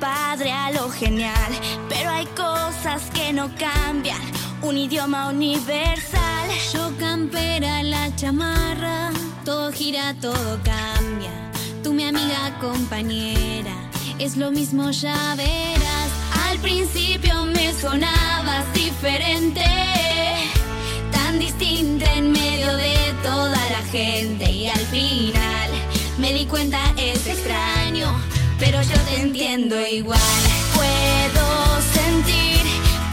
padre a lo genial, pero hay cosas que no cambian. Un idioma universal. Yo campera la chamarra, todo gira, todo cambia. Tú mi amiga compañera, es lo mismo ya verás. Al principio me sonabas diferente, tan distinta en medio de toda la gente y al final me di cuenta es extraño, pero yo te entiendo igual. Puedo sentir,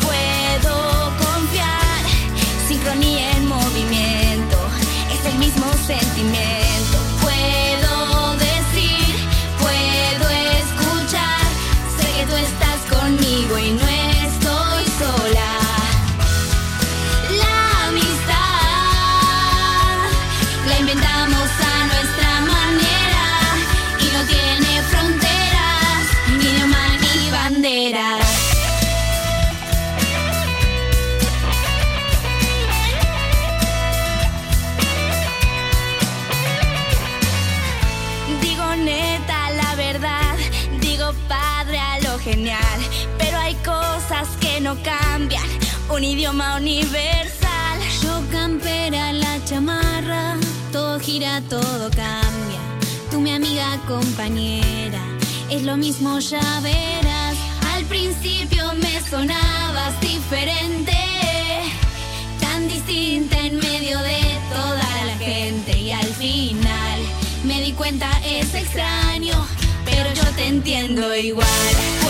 puedo confiar, sincronía en movimiento, es el mismo sentimiento. Puedo decir, puedo escuchar, sé que tú estás conmigo y no estoy sola. La amistad la inventamos pero hay cosas que no cambian, un idioma universal. Yo campera la chamarra, todo gira, todo cambia. Tú mi amiga compañera, es lo mismo ya verás. Al principio me sonabas diferente, tan distinta en medio de toda la gente y al final me di cuenta es extraño, pero yo te entiendo igual.